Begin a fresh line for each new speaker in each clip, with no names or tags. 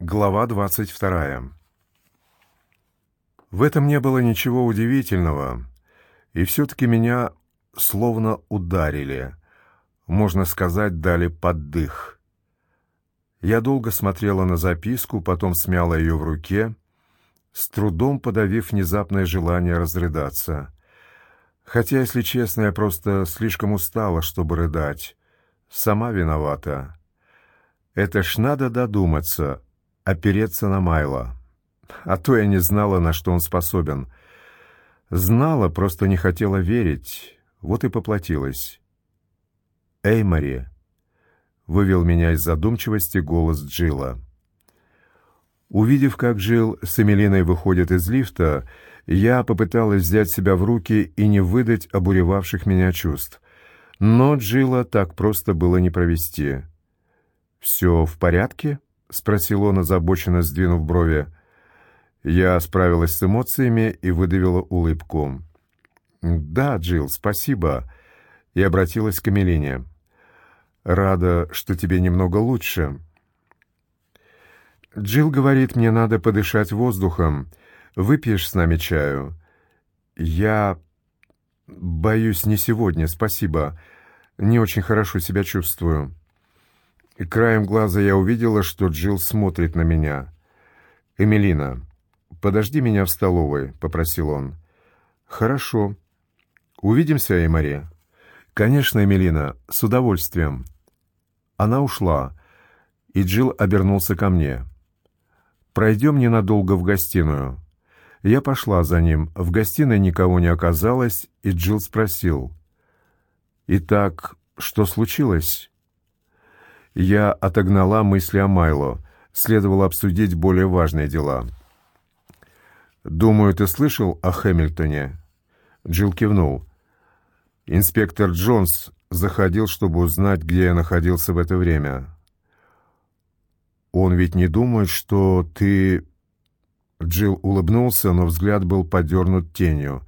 Глава двадцать вторая. В этом не было ничего удивительного, и все-таки меня словно ударили, можно сказать, дали поддых. Я долго смотрела на записку, потом смяла ее в руке, с трудом подавив внезапное желание разрыдаться. Хотя, если честно, я просто слишком устала, чтобы рыдать. Сама виновата. Это ж надо додуматься, опереться на Майла. А то я не знала, на что он способен. Знала, просто не хотела верить. Вот и поплатилась. «Эй, Мари!» — вывел меня из задумчивости голос Джилла. Увидев, как Джилл с Эмилиной выходит из лифта, я попыталась взять себя в руки и не выдать обуревавших меня чувств. Но Джилла так просто было не провести. «Все в порядке?» — спросил он, озабоченно сдвинув брови. Я справилась с эмоциями и выдавила улыбку. «Да, Джилл, спасибо», — и обратилась к Эмилине. «Рада, что тебе немного лучше». Джилл говорит, мне надо подышать воздухом. Выпьешь с нами чаю? Я боюсь не сегодня, спасибо. Не очень хорошо себя чувствую. И краем глаза я увидела, что Джилл смотрит на меня. «Эмилина, подожди меня в столовой», — попросил он. «Хорошо. Увидимся, Эмари?» «Конечно, Эмилина, с удовольствием». Она ушла, и Джилл обернулся ко мне. «Пройдем ненадолго в гостиную». Я пошла за ним. В гостиной никого не оказалось, и Джилл спросил. «Итак, что случилось?» Я отогнала мысли о Майло. Следовало обсудить более важные дела. «Думаю, ты слышал о Хэмилтоне?» Джилл кивнул. «Инспектор Джонс заходил, чтобы узнать, где я находился в это время». «Он ведь не думает, что ты...» Джилл улыбнулся, но взгляд был подернут тенью.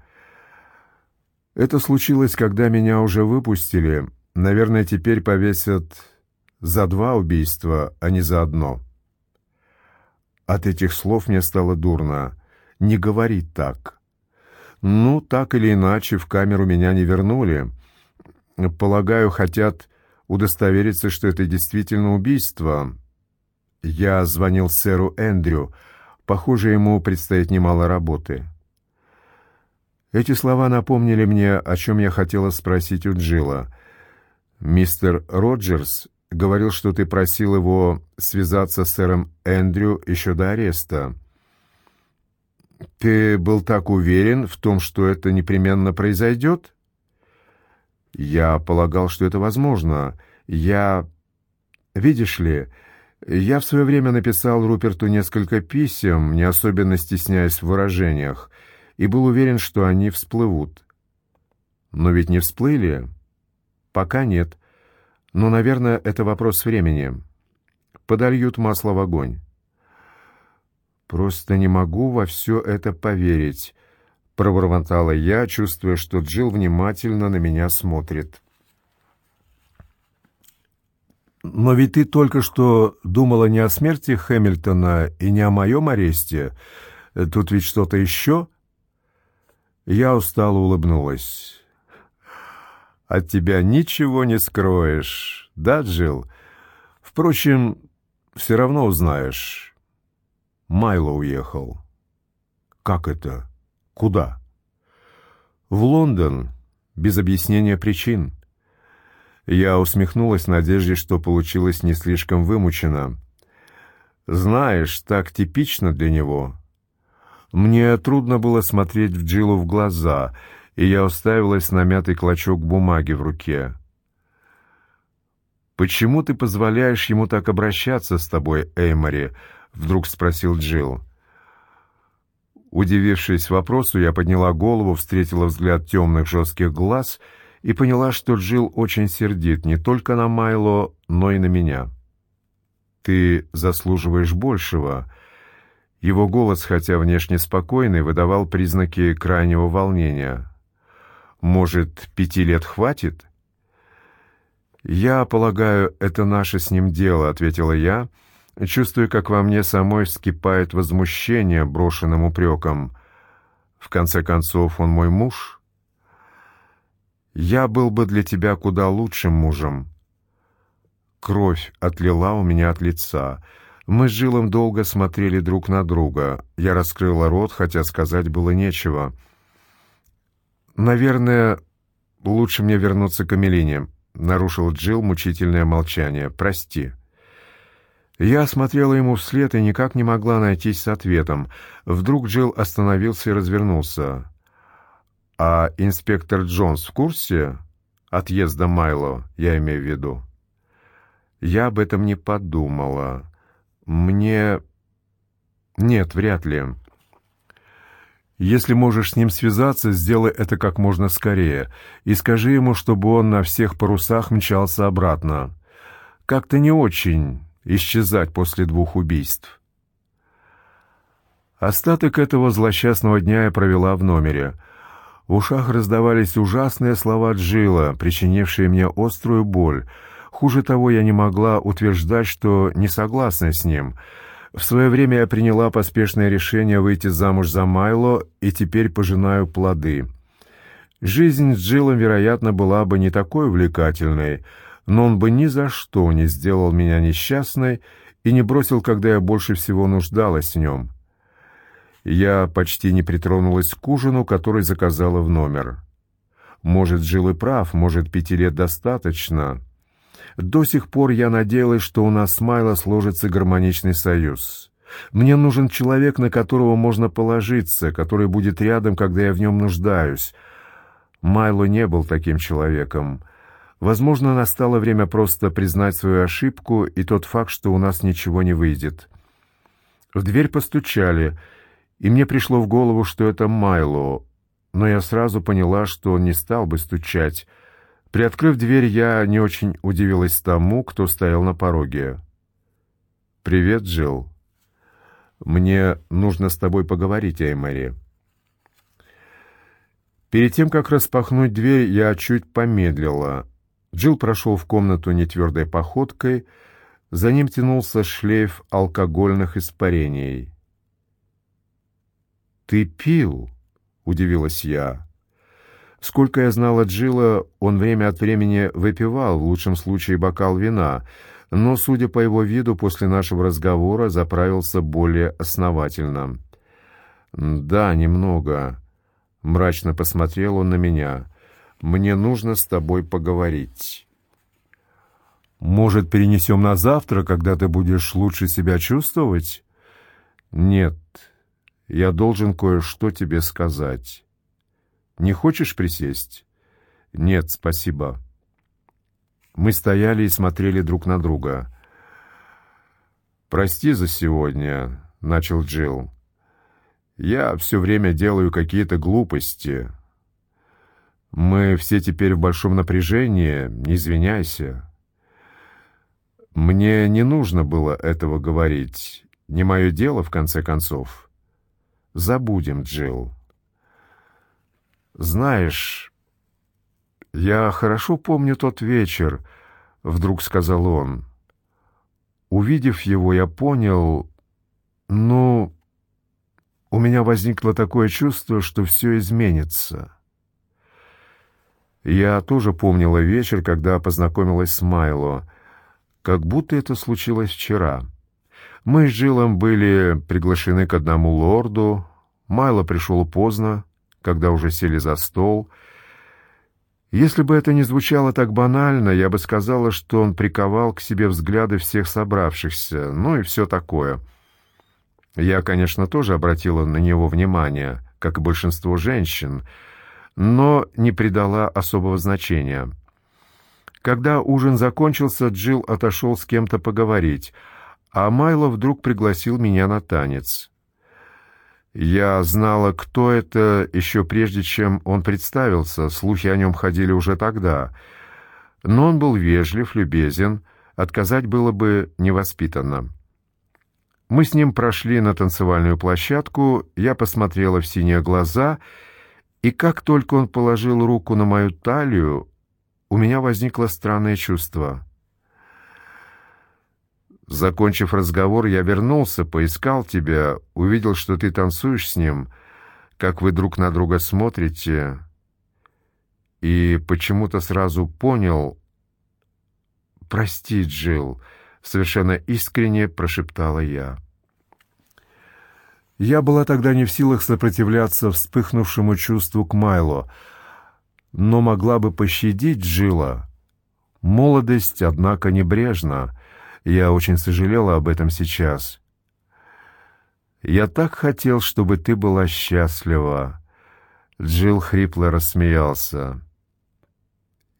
«Это случилось, когда меня уже выпустили. Наверное, теперь повесят за два убийства, а не за одно. От этих слов мне стало дурно. Не говори так. Ну, так или иначе, в камеру меня не вернули. Полагаю, хотят удостовериться, что это действительно убийство. Я звонил сэру Эндрю. Похоже, ему предстоит немало работы. Эти слова напомнили мне, о чем я хотела спросить у Джилла. Мистер Роджерс говорил, что ты просил его связаться с сэром Эндрю еще до ареста. Ты был так уверен в том, что это непременно произойдет? Я полагал, что это возможно. Я... Видишь ли, я в свое время написал Руперту несколько писем, не особенно стесняясь в выражениях, и был уверен, что они всплывут. Но ведь не всплыли? Пока нет. Но, наверное, это вопрос времени. Подольют масло в огонь. Просто не могу во все это поверить, пробормотала я, чувствуя, что Джилл внимательно на меня смотрит. Но ведь ты только что думала не о смерти Хэмилтона и не о моем аресте. Тут ведь что-то еще? Я устало улыбнулась. От тебя ничего не скроешь, да, Джилл? Впрочем, все равно узнаешь. Майло уехал. Как это? Куда? В Лондон, без объяснения причин. Я усмехнулась в надежде, что получилось не слишком вымучено. Знаешь, так типично для него. Мне трудно было смотреть в Джилу в глаза — и я уставилась на мятый клочок бумаги в руке. «Почему ты позволяешь ему так обращаться с тобой, Эймори?» — вдруг спросил Джилл. Удивившись вопросу, я подняла голову, встретила взгляд темных жестких глаз и поняла, что Джилл очень сердит не только на Майло, но и на меня. «Ты заслуживаешь большего». Его голос, хотя внешне спокойный, выдавал признаки крайнего волнения. Может, пяти лет хватит? «Я полагаю, это наше с ним дело», — ответила я, чувствуя, как во мне самой вскипает возмущение брошенным упреком. В конце концов, он мой муж. Я был бы для тебя куда лучшим мужем. Кровь отлила у меня от лица. Мы с Жилом долго смотрели друг на друга. Я раскрыла рот, хотя сказать было нечего. «Наверное, лучше мне вернуться к Эмилине», — нарушил Джил мучительное молчание. «Прости». Я смотрела ему вслед и никак не могла найтись с ответом. Вдруг Джилл остановился и развернулся. «А инспектор Джонс в курсе отъезда Майло, я имею в виду?» «Я об этом не подумала. Мне...» «Нет, вряд ли. Если можешь с ним связаться, сделай это как можно скорее и скажи ему, чтобы он на всех парусах мчался обратно. Как-то не очень исчезать после двух убийств. Остаток этого злосчастного дня я провела в номере. В ушах раздавались ужасные слова Джила, причинившие мне острую боль. Хуже того, я не могла утверждать, что не согласна с ним. В свое время я приняла поспешное решение выйти замуж за Майло и теперь пожинаю плоды. Жизнь с Джилом, вероятно, была бы не такой увлекательной, но он бы ни за что не сделал меня несчастной и не бросил, когда я больше всего нуждалась в нем. Я почти не притронулась к ужину, который заказала в номер. Может, жил и прав, может, пяти лет достаточно. До сих пор я надеялась, что у нас с Майло сложится гармоничный союз. Мне нужен человек, на которого можно положиться, который будет рядом, когда я в нем нуждаюсь. Майло не был таким человеком. Возможно, настало время просто признать свою ошибку и тот факт, что у нас ничего не выйдет. В дверь постучали, и мне пришло в голову, что это Майло, но я сразу поняла, что он не стал бы стучать. Приоткрыв дверь, я не очень удивилась тому, кто стоял на пороге. «Привет, Джилл. Мне нужно с тобой поговорить, Эймори». Перед тем, как распахнуть дверь, я чуть помедлила. Джилл прошел в комнату нетвердой походкой, за ним тянулся шлейф алкогольных испарений. «Ты пил?» — удивилась я. Сколько я знала Джилла, он время от времени выпивал, в лучшем случае бокал вина, но, судя по его виду, после нашего разговора заправился более основательно. «Да, немного», — мрачно посмотрел он на меня. Мне нужно с тобой поговорить. Может, перенесем на завтра, когда ты будешь лучше себя чувствовать? Нет, я должен кое-что тебе сказать. Не хочешь присесть? Нет, спасибо. Мы стояли и смотрели друг на друга. «Прости за сегодня», — начал Джилл. «Я все время делаю какие-то глупости». Мы все теперь в большом напряжении, не извиняйся. Мне не нужно было этого говорить. Не мое дело, в конце концов. Забудем, Джилл. Знаешь, я хорошо помню тот вечер, вдруг сказал он. Увидев его, я понял, ну, у меня возникло такое чувство, что все изменится. Я тоже помнила вечер, когда познакомилась с Майло, как будто это случилось вчера. Мы с Джилом были приглашены к одному лорду. Майло пришел поздно, когда уже сели за стол. Если бы это не звучало так банально, я бы сказала, что он приковал к себе взгляды всех собравшихся, ну и все такое. Я, конечно, тоже обратила на него внимание, как и большинство женщин — но не придала особого значения. Когда ужин закончился, Джилл отошел с кем-то поговорить, а Майло вдруг пригласил меня на танец. Я знала, кто это, еще прежде, чем он представился, слухи о нем ходили уже тогда. Но он был вежлив, любезен, отказать было бы невоспитанно. Мы с ним прошли на танцевальную площадку, я посмотрела в синие глаза — и как только он положил руку на мою талию, у меня возникло странное чувство. Закончив разговор, я вернулся, поискал тебя, увидел, что ты танцуешь с ним, как вы друг на друга смотрите, и почему-то сразу понял... «Прости, Джилл», — совершенно искренне прошептала я. Я была тогда не в силах сопротивляться вспыхнувшему чувству к Майло, но могла бы пощадить Джилла. Молодость, однако, небрежна. Я очень сожалела об этом сейчас. Я так хотел, чтобы ты была счастлива. Джилл хрипло рассмеялся.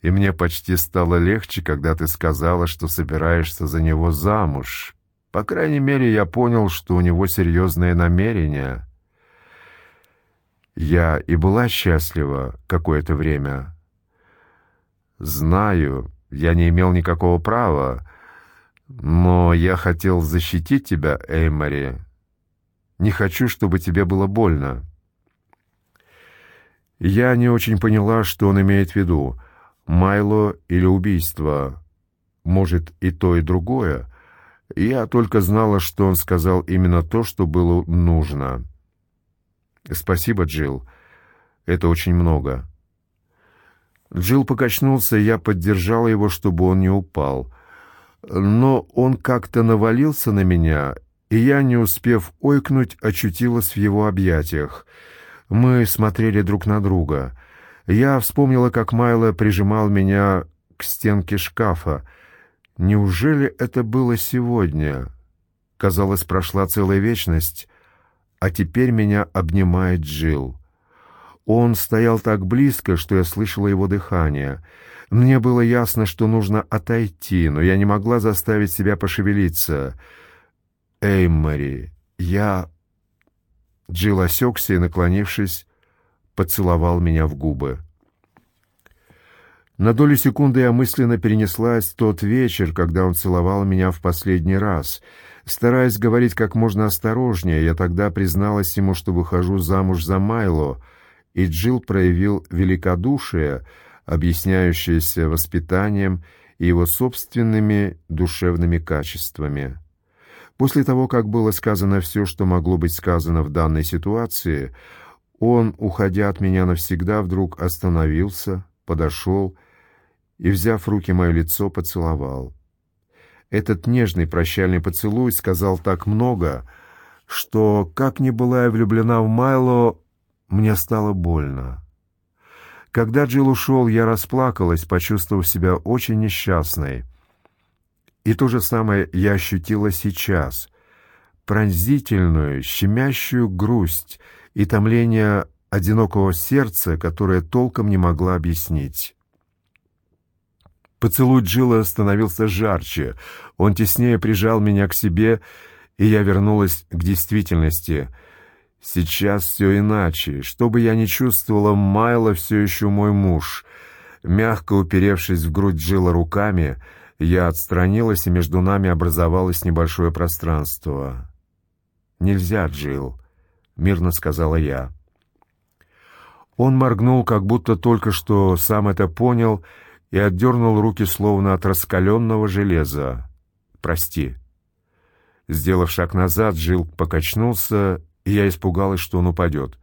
И мне почти стало легче, когда ты сказала, что собираешься за него замуж. По крайней мере, я понял, что у него серьезные намерения. Я и была счастлива какое-то время. Знаю, я не имел никакого права, но я хотел защитить тебя, Эймори. Не хочу, чтобы тебе было больно. Я не очень поняла, что он имеет в виду. Майло или убийство. Может, и то, и другое. Я только знала, что он сказал именно то, что было нужно. Спасибо, Джилл. Это очень много. Джилл покачнулся, я поддержала его, чтобы он не упал. Но он как-то навалился на меня, и я, не успев ойкнуть, очутилась в его объятиях. Мы смотрели друг на друга. Я вспомнила, как Майло прижимал меня к стенке шкафа. Неужели это было сегодня? Казалось, прошла целая вечность, а теперь меня обнимает Джилл. Он стоял так близко, что я слышала его дыхание. Мне было ясно, что нужно отойти, но я не могла заставить себя пошевелиться. «Эй, Мэри, я...» Джилл осекся и, наклонившись, поцеловал меня в губы. На долю секунды я мысленно перенеслась тот вечер, когда он целовал меня в последний раз. Стараясь говорить как можно осторожнее, я тогда призналась ему, что выхожу замуж за Майло — и Джилл проявил великодушие, объясняющееся воспитанием и его собственными душевными качествами. После того, как было сказано все, что могло быть сказано в данной ситуации, он, уходя от меня навсегда, вдруг остановился, подошел и, взяв руки мое лицо, поцеловал. Этот нежный прощальный поцелуй сказал так много, что, как ни была я влюблена в Майло, мне стало больно. Когда Джилл ушел, я расплакалась, почувствовав себя очень несчастной. И то же самое я ощутила сейчас. Пронзительную, щемящую грусть и томление одинокого сердца, которое толком не могла объяснить. Поцелуй Джилла становился жарче. Он теснее прижал меня к себе, и я вернулась к действительности — Сейчас все иначе. Что бы я ни чувствовала, Майло все еще мой муж. Мягко уперевшись в грудь Джилла руками, я отстранилась, и между нами образовалось небольшое пространство. «Нельзя, Джилл», — мирно сказала я. Он моргнул, как будто только что сам это понял, и отдернул руки, словно от раскаленного железа. «Прости». Сделав шаг назад, Джилл покачнулся я испугалась, что он упадет.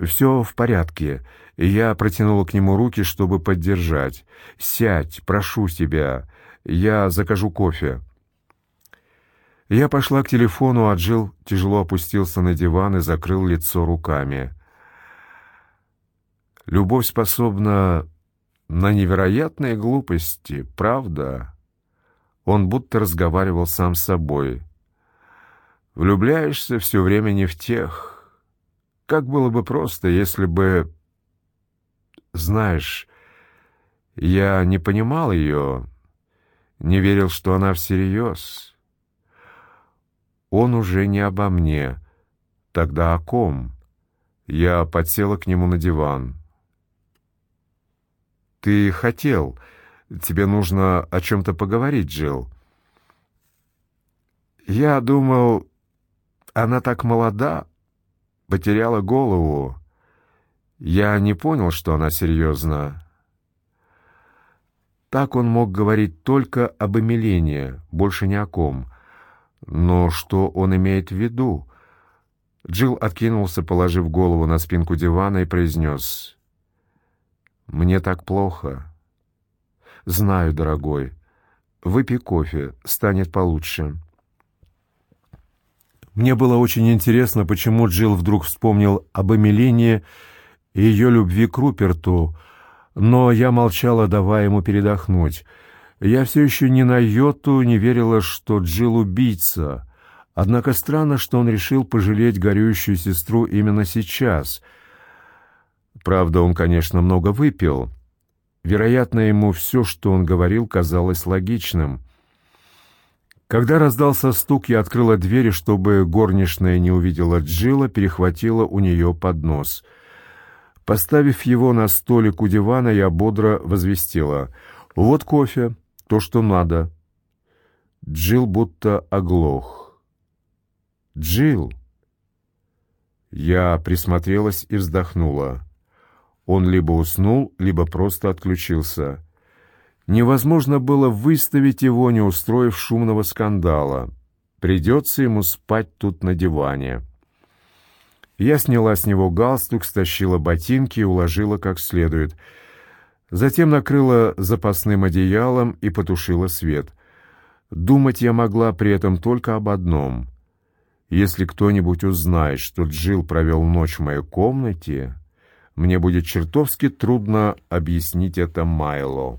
«Все в порядке». Я протянула к нему руки, чтобы поддержать. «Сядь, прошу тебя. Я закажу кофе». Я пошла к телефону, а Джилл тяжело опустился на диван и закрыл лицо руками. «Любовь способна на невероятные глупости, правда?» Он будто разговаривал сам с собой. Влюбляешься все время не в тех. Как было бы просто, если бы... Знаешь, я не понимал ее, не верил, что она всерьез. Он уже не обо мне. Тогда о ком? Я подсела к нему на диван. «Ты хотел. Тебе нужно о чем-то поговорить, Джилл». «Я думал, она так молода, потеряла голову. Я не понял, что она серьезна. Так он мог говорить только об Эмилине, больше ни о ком. Но что он имеет в виду? Джилл откинулся, положив голову на спинку дивана и произнес. «Мне так плохо». «Знаю, дорогой. Выпей кофе, станет получше». Мне было очень интересно, почему Джилл вдруг вспомнил об Эмилине и ее любви к Руперту, но я молчала, давая ему передохнуть. Я все еще ни на йоту не верила, что Джилл убийца. Однако странно, что он решил пожалеть горюющую сестру именно сейчас. Правда, он, конечно, много выпил. Вероятно, ему все, что он говорил, казалось логичным. Когда раздался стук, я открыла двери, чтобы горничная не увидела Джилла, перехватила у нее поднос — Поставив его на столик у дивана, я бодро возвестила. «Вот кофе, то, что надо». Джилл будто оглох. «Джилл!» Я присмотрелась и вздохнула. Он либо уснул, либо просто отключился. Невозможно было выставить его, не устроив шумного скандала. Придется ему спать тут на диване. Я сняла с него галстук, стащила ботинки и уложила как следует. Затем накрыла запасным одеялом и потушила свет. Думать я могла при этом только об одном. Если кто-нибудь узнает, что Джил провел ночь в моей комнате, мне будет чертовски трудно объяснить это Майло.